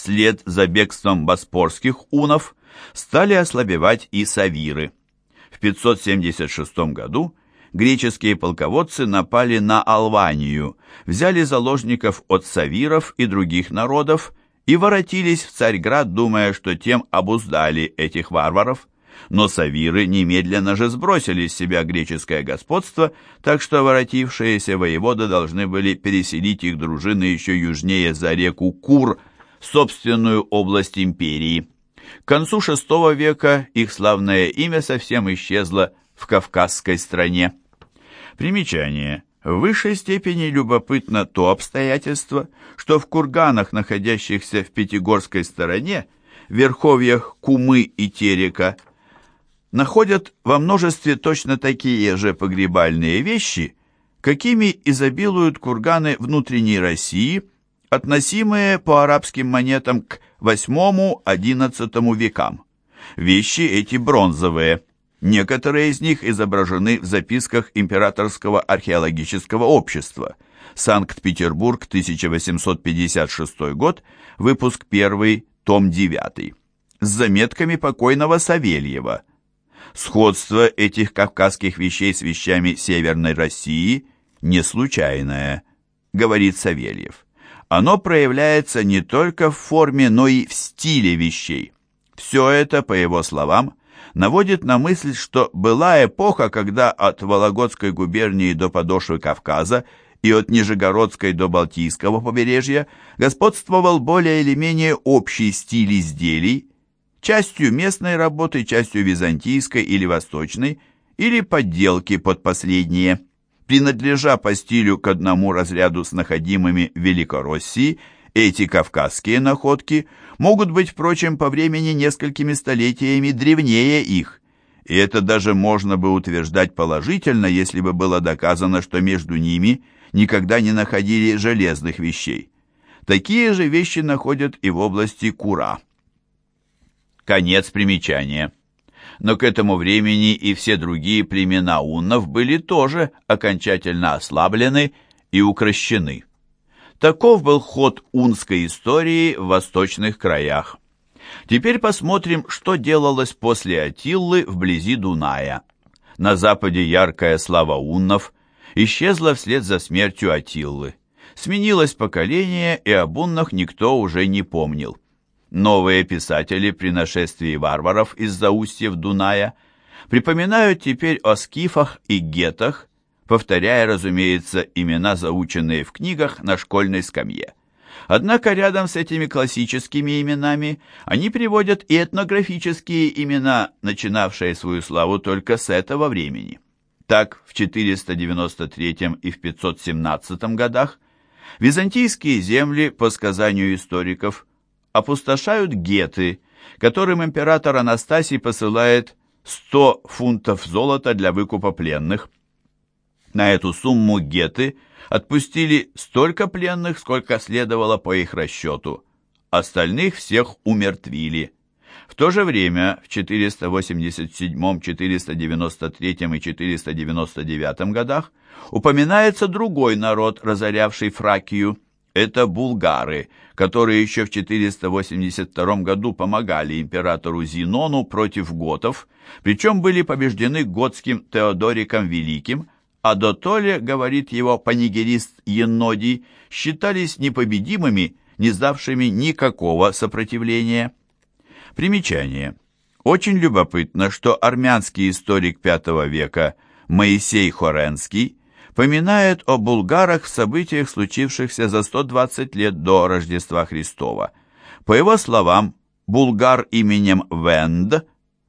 вслед за бегством боспорских унов стали ослабевать и савиры. В 576 году греческие полководцы напали на Албанию, взяли заложников от савиров и других народов и воротились в Царьград, думая, что тем обуздали этих варваров. Но савиры немедленно же сбросили с себя греческое господство, так что воротившиеся воеводы должны были переселить их дружины еще южнее за реку Кур, собственную область империи. К концу VI века их славное имя совсем исчезло в Кавказской стране. Примечание. В высшей степени любопытно то обстоятельство, что в курганах, находящихся в Пятигорской стороне, в верховьях Кумы и Терека, находят во множестве точно такие же погребальные вещи, какими изобилуют курганы внутренней России, относимые по арабским монетам к VIII-XI векам. Вещи эти бронзовые – Некоторые из них изображены в записках Императорского археологического общества. Санкт-Петербург, 1856 год, выпуск 1, том 9. С заметками покойного Савельева. Сходство этих кавказских вещей с вещами Северной России не случайное, говорит Савельев. Оно проявляется не только в форме, но и в стиле вещей. Все это, по его словам, наводит на мысль, что была эпоха, когда от Вологодской губернии до подошвы Кавказа и от Нижегородской до Балтийского побережья господствовал более или менее общий стиль изделий, частью местной работы, частью византийской или восточной, или подделки под последние. Принадлежа по стилю к одному разряду с находимыми в Великороссии, эти кавказские находки могут быть, впрочем, по времени несколькими столетиями древнее их, и это даже можно бы утверждать положительно, если бы было доказано, что между ними никогда не находили железных вещей. Такие же вещи находят и в области Кура. Конец примечания. Но к этому времени и все другие племена уннов были тоже окончательно ослаблены и укращены. Таков был ход унской истории в восточных краях. Теперь посмотрим, что делалось после Атиллы вблизи Дуная. На западе яркая слава уннов исчезла вслед за смертью Атиллы. Сменилось поколение, и об уннах никто уже не помнил. Новые писатели при нашествии варваров из-за устьев Дуная припоминают теперь о скифах и гетах, повторяя, разумеется, имена, заученные в книгах на школьной скамье. Однако рядом с этими классическими именами они приводят и этнографические имена, начинавшие свою славу только с этого времени. Так, в 493 и в 517 годах византийские земли, по сказанию историков, опустошают геты, которым император Анастасий посылает 100 фунтов золота для выкупа пленных – на эту сумму геты отпустили столько пленных, сколько следовало по их расчету. Остальных всех умертвили. В то же время в 487, 493 и 499 годах упоминается другой народ, разорявший Фракию. Это булгары, которые еще в 482 году помогали императору Зинону против готов, причем были побеждены готским Теодориком Великим, а дотоле, говорит его панигерист Енодий, считались непобедимыми, не сдавшими никакого сопротивления. Примечание. Очень любопытно, что армянский историк V века Моисей Хоренский поминает о булгарах в событиях, случившихся за 120 лет до Рождества Христова. По его словам, булгар именем Венд,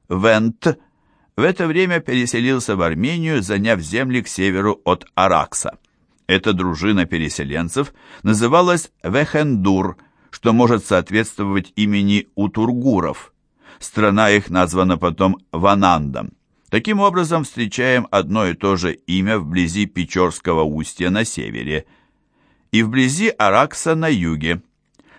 Вент – в это время переселился в Армению, заняв земли к северу от Аракса. Эта дружина переселенцев называлась Вехендур, что может соответствовать имени Утургуров. Страна их названа потом Ванандом. Таким образом, встречаем одно и то же имя вблизи Печорского устья на севере и вблизи Аракса на юге.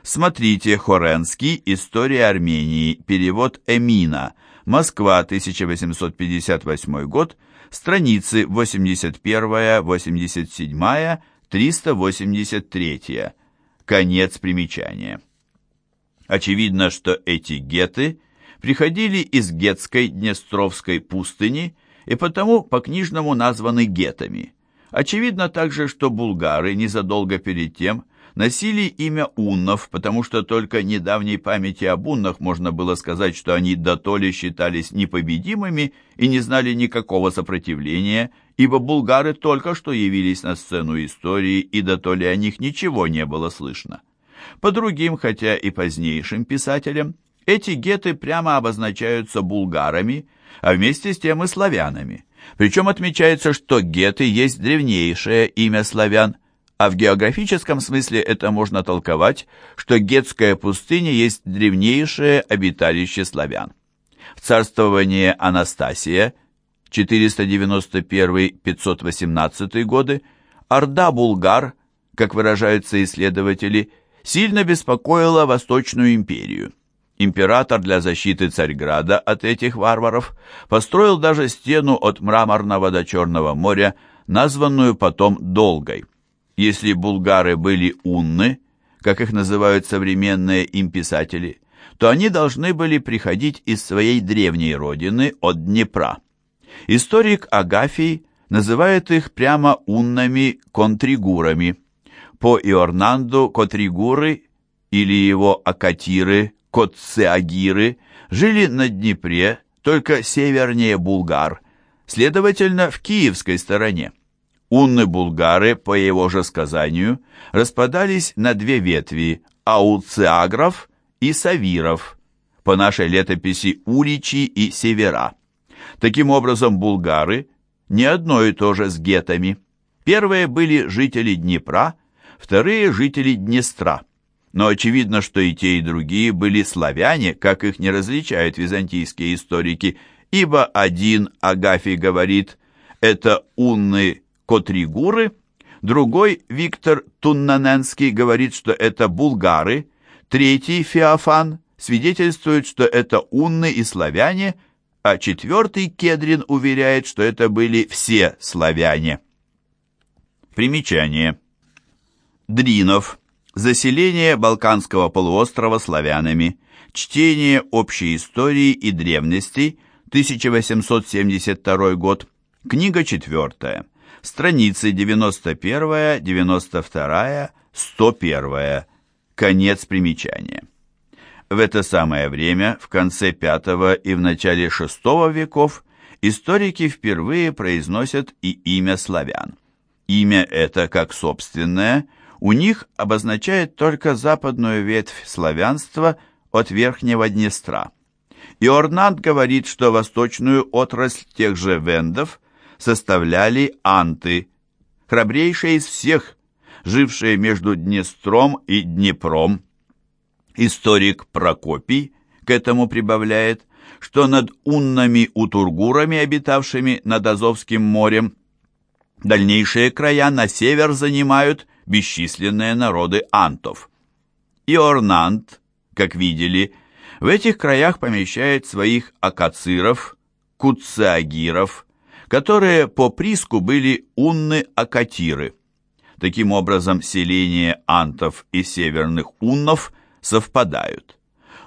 Смотрите Хоренский «История Армении», перевод Эмина, Москва, 1858 год, страницы 81, 87, 383. Конец примечания. Очевидно, что эти геты приходили из гетской Днестровской пустыни и потому по-книжному названы гетами. Очевидно также, что булгары незадолго перед тем носили имя уннов, потому что только недавней памяти об уннах можно было сказать, что они дотоле считались непобедимыми и не знали никакого сопротивления, ибо булгары только что явились на сцену истории, и дотоле о них ничего не было слышно. По другим, хотя и позднейшим писателям, эти геты прямо обозначаются булгарами, а вместе с тем и славянами. Причем отмечается, что геты есть древнейшее имя славян, а в географическом смысле это можно толковать, что Гетская пустыня есть древнейшее обиталище славян. В царствование Анастасия 491-518 годы орда булгар, как выражаются исследователи, сильно беспокоила Восточную империю. Император для защиты Царьграда от этих варваров построил даже стену от Мраморного до Черного моря, названную потом Долгой. Если булгары были унны, как их называют современные им писатели, то они должны были приходить из своей древней родины от Днепра. Историк Агафий называет их прямо уннами-контригурами. По Иорнанду контригуры или его акатиры, котцеагиры жили на Днепре, только севернее Булгар, следовательно, в киевской стороне. Унны-булгары, по его же сказанию, распадались на две ветви – ауциагров и савиров, по нашей летописи уличи и севера. Таким образом, булгары – не одно и то же с гетами. Первые были жители Днепра, вторые – жители Днестра. Но очевидно, что и те, и другие были славяне, как их не различают византийские историки, ибо один, Агафий говорит, это унны Котригуры, другой, Виктор Туннаненский, говорит, что это булгары, третий, Феофан, свидетельствует, что это унны и славяне, а четвертый, Кедрин, уверяет, что это были все славяне. Примечание. Дринов. Заселение Балканского полуострова славянами. Чтение общей истории и древностей. 1872 год. Книга четвертая страницы 91, 92, 101. Конец примечания. В это самое время, в конце V и в начале VI веков, историки впервые произносят и имя славян. Имя это, как собственное, у них обозначает только западную ветвь славянства от Верхнего Днестра. Иорнант говорит, что восточную отрасль тех же вендов составляли анты, храбрейшие из всех, жившие между Днестром и Днепром. Историк Прокопий к этому прибавляет, что над уннами-утургурами, обитавшими над Азовским морем, дальнейшие края на север занимают бесчисленные народы антов. Иорнант, как видели, в этих краях помещает своих акациров, куцеагиров, которые по приску были унны-акатиры. Таким образом, селения антов и северных уннов совпадают.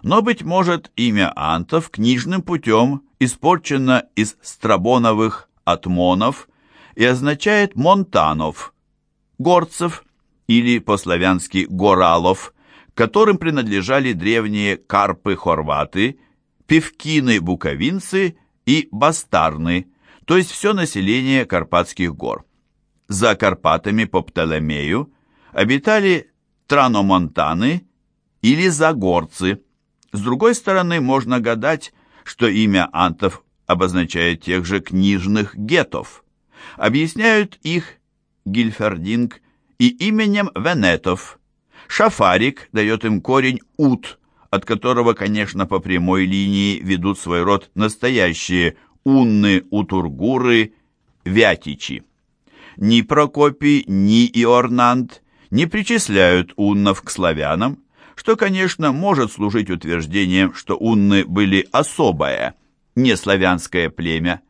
Но, быть может, имя антов книжным путем испорчено из страбоновых атмонов и означает монтанов, горцев или по-славянски горалов, которым принадлежали древние карпы-хорваты, певкины-буковинцы и бастарны – то есть все население Карпатских гор. За Карпатами по Птолемею обитали траномонтаны или загорцы. С другой стороны, можно гадать, что имя антов обозначает тех же книжных гетов. Объясняют их Гильфердинг и именем Венетов. Шафарик дает им корень «ут», от которого, конечно, по прямой линии ведут свой род настоящие Унны, Утургуры, Вятичи. Ни Прокопий, ни Иорнант не причисляют уннов к славянам, что, конечно, может служить утверждением, что унны были особое, не славянское племя.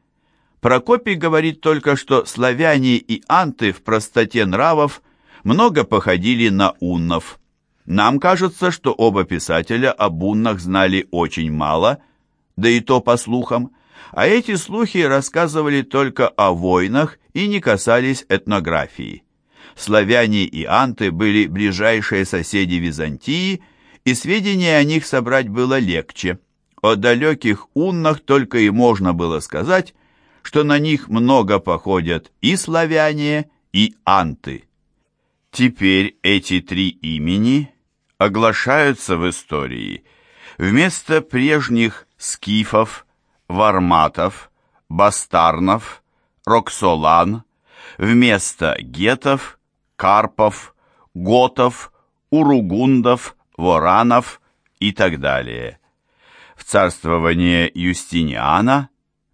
Прокопий говорит только, что славяне и анты в простоте нравов много походили на уннов. Нам кажется, что оба писателя о буннах знали очень мало, да и то по слухам, а эти слухи рассказывали только о войнах и не касались этнографии. Славяне и анты были ближайшие соседи Византии, и сведения о них собрать было легче. О далеких уннах только и можно было сказать, что на них много походят и славяне, и анты. Теперь эти три имени оглашаются в истории вместо прежних скифов, варматов, бастарнов, роксолан, вместо гетов, карпов, готов, уругундов, воранов и так далее. В царствование Юстиниана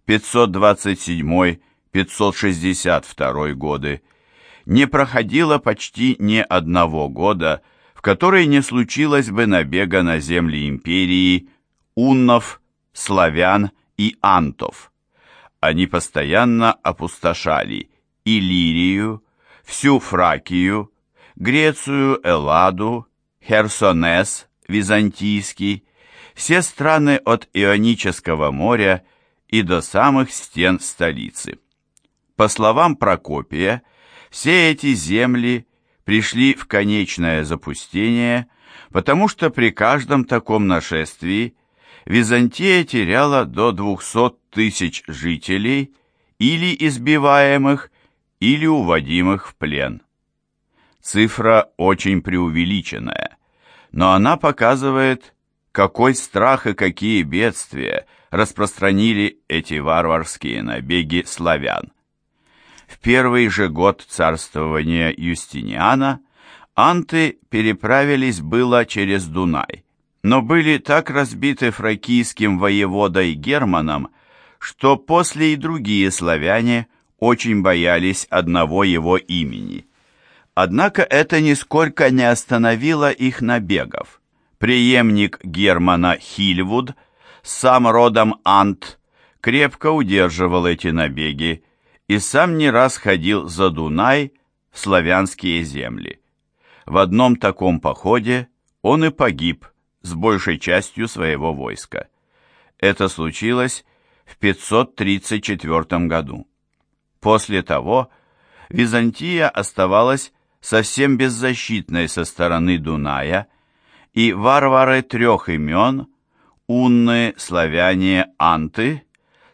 527-562 годы не проходило почти ни одного года, которой не случилось бы набега на земли империи уннов, славян и антов. Они постоянно опустошали Иллирию, всю Фракию, Грецию, Элладу, Херсонес, Византийский, все страны от Ионического моря и до самых стен столицы. По словам Прокопия, все эти земли – пришли в конечное запустение, потому что при каждом таком нашествии Византия теряла до 200 тысяч жителей или избиваемых, или уводимых в плен. Цифра очень преувеличенная, но она показывает, какой страх и какие бедствия распространили эти варварские набеги славян. В первый же год царствования Юстиниана анты переправились было через Дунай, но были так разбиты фракийским воеводой Германом, что после и другие славяне очень боялись одного его имени. Однако это нисколько не остановило их набегов. Преемник Германа Хильвуд, сам родом Ант, крепко удерживал эти набеги, и сам не раз ходил за Дунай в славянские земли. В одном таком походе он и погиб с большей частью своего войска. Это случилось в 534 году. После того Византия оставалась совсем беззащитной со стороны Дуная, и варвары трех имен, унны, славяне, анты,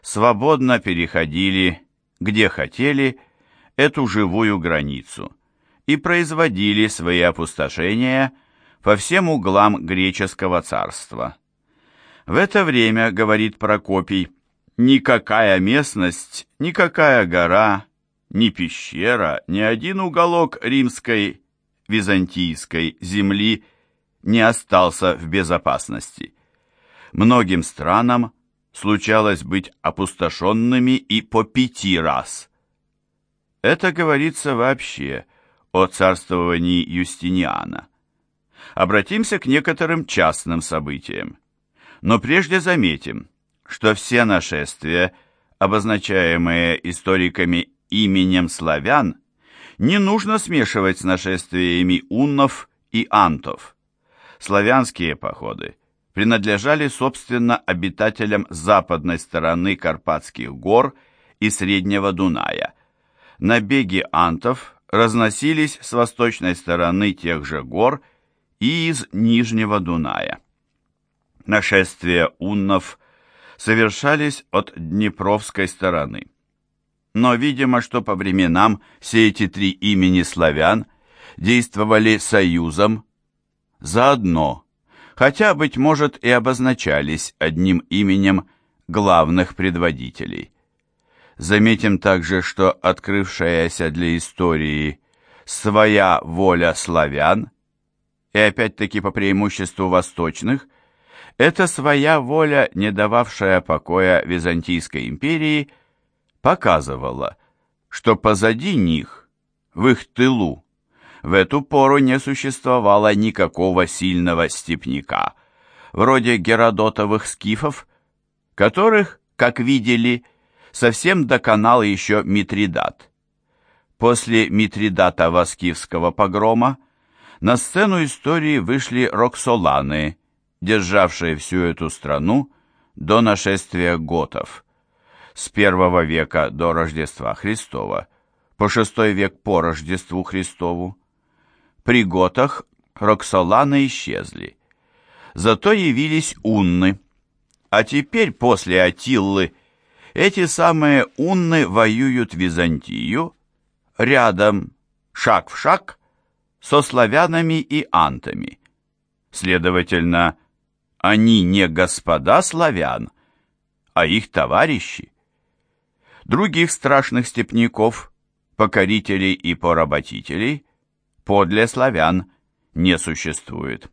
свободно переходили где хотели, эту живую границу и производили свои опустошения по всем углам греческого царства. В это время, говорит Прокопий, никакая местность, никакая гора, ни пещера, ни один уголок римской, византийской земли не остался в безопасности. Многим странам случалось быть опустошенными и по пяти раз. Это говорится вообще о царствовании Юстиниана. Обратимся к некоторым частным событиям. Но прежде заметим, что все нашествия, обозначаемые историками именем славян, не нужно смешивать с нашествиями уннов и антов. Славянские походы принадлежали, собственно, обитателям западной стороны Карпатских гор и Среднего Дуная. Набеги антов разносились с восточной стороны тех же гор и из Нижнего Дуная. Нашествия уннов совершались от Днепровской стороны. Но, видимо, что по временам все эти три имени славян действовали союзом, заодно – хотя, быть может, и обозначались одним именем главных предводителей. Заметим также, что открывшаяся для истории своя воля славян, и опять-таки по преимуществу восточных, эта своя воля, не дававшая покоя Византийской империи, показывала, что позади них, в их тылу, в эту пору не существовало никакого сильного степняка, вроде Геродотовых скифов, которых, как видели, совсем доконал еще Митридат. После Митридатова скифского погрома на сцену истории вышли роксоланы, державшие всю эту страну до нашествия готов. С первого века до Рождества Христова по шестой век по Рождеству Христову. При готах роксоланы исчезли. Зато явились унны. А теперь, после Атиллы, эти самые унны воюют Византию рядом, шаг в шаг, со славянами и антами. Следовательно, они не господа славян, а их товарищи. Других страшных степняков, покорителей и поработителей, подле славян, не существует.